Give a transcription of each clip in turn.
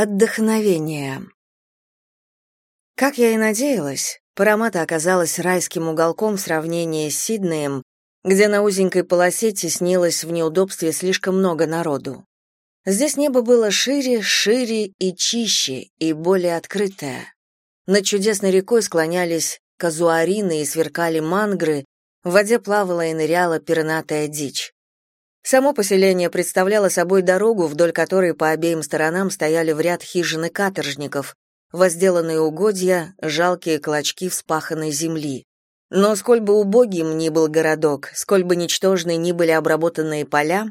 Отдохновение. Как я и надеялась, Парамата оказалась райским уголком в сравнении с Сиднеем, где на узенькой полосе теснилось в неудобстве слишком много народу. Здесь небо было шире, шире и чище, и более открытое. Над чудесной рекой склонялись казуарины и сверкали мангры, в воде плавала и ныряла пернатая дичь. Само поселение представляло собой дорогу, вдоль которой по обеим сторонам стояли в ряд хижины каторжников, возделанные угодья, жалкие клочки вспаханной земли. Но сколь бы убогим ни был городок, сколь бы ничтожны ни были обработанные поля,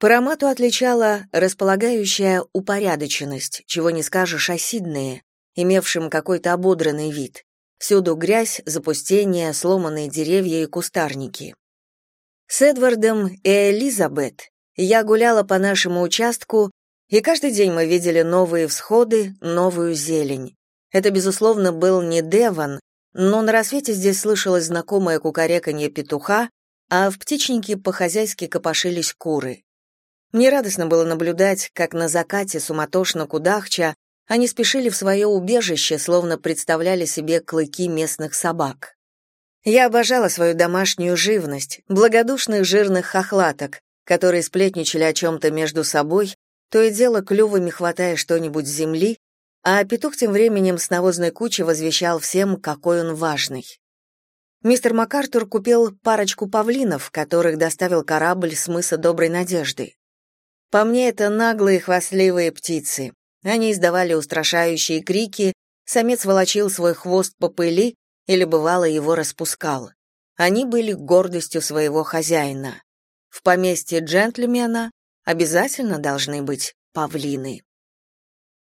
Парамату отличала располагающая упорядоченность, чего не скажешь о Сиднее, имевшем какой-то ободранный вид. Всюду грязь, запустение, сломанные деревья и кустарники. С Эдвардом и Элизабет я гуляла по нашему участку, и каждый день мы видели новые всходы, новую зелень. Это, безусловно, был не Девон, но на рассвете здесь слышалось знакомое кукареканье петуха, а в птичнике по-хозяйски копошились куры. Мне радостно было наблюдать, как на закате суматошно кудахча они спешили в свое убежище, словно представляли себе клыки местных собак. Я обожала свою домашнюю живность, благодушных жирных хохлаток, которые сплетничали о чем-то между собой, то и дело клювами хватая что-нибудь с земли, а петух тем временем с навозной кучи возвещал всем, какой он важный. Мистер МакАртур купил парочку павлинов, которых доставил корабль с мыса Доброй Надежды. По мне, это наглые хвастливые птицы. Они издавали устрашающие крики, самец волочил свой хвост по пыли, или бывало его распускал. Они были гордостью своего хозяина. В поместье джентльмена обязательно должны быть павлины.